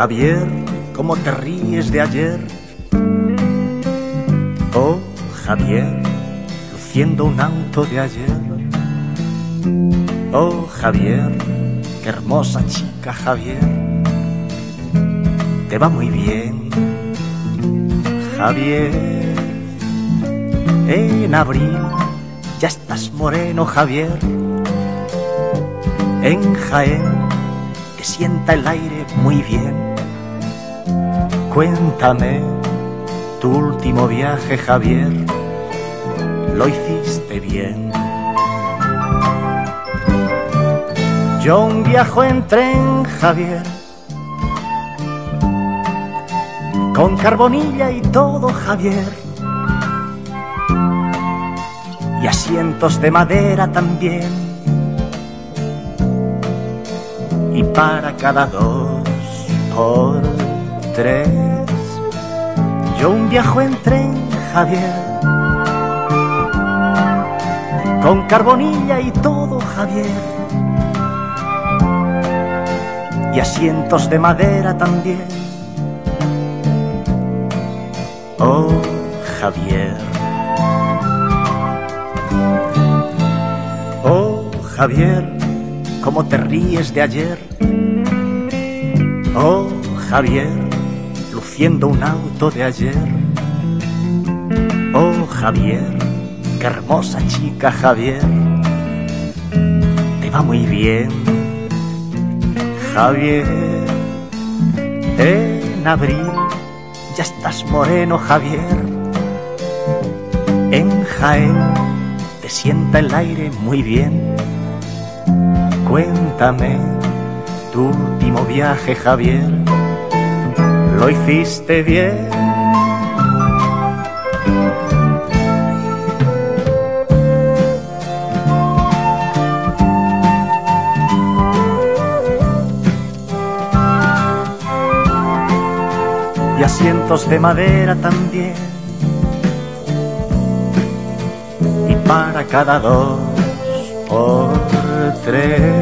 Javier, cómo te ríes de ayer. Oh, Javier, luciendo un auto de ayer. Oh, Javier, qué hermosa chica, Javier. Te va muy bien, Javier. En abril ya estás moreno, Javier. En Jaén te sienta el aire muy bien. Cuéntame tu último viaje, Javier. Lo hiciste bien. Yo un viajo en tren, Javier. Con carbonilla y todo, Javier. Y asientos de madera también. Y para cada dos por tres. Yo un viajo en tren, Javier. Con carbonilla y todo, Javier. Y asientos de madera también. Oh, Javier. Oh, Javier, cómo te ríes de ayer. Oh, Javier, luciendo un auto de ayer. Oh, Javier, qué hermosa chica, Javier. Te va muy bien, Javier. En abril ya estás moreno, Javier. En Jaén te sienta el aire muy bien. Cuéntame tu último viaje, Javier. Lo hiciste bien. Y asientos de madera también. Y para cada dos por tres.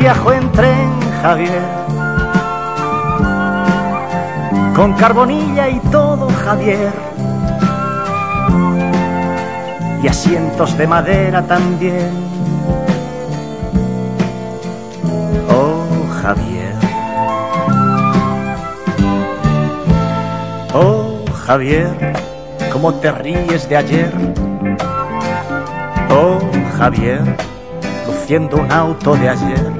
Viajo en tren, Javier. Con carbonilla y todo, Javier. Y asientos de madera también. Oh, Javier. Oh, Javier, cómo te ríes de ayer. Oh, Javier, luciendo un auto de ayer.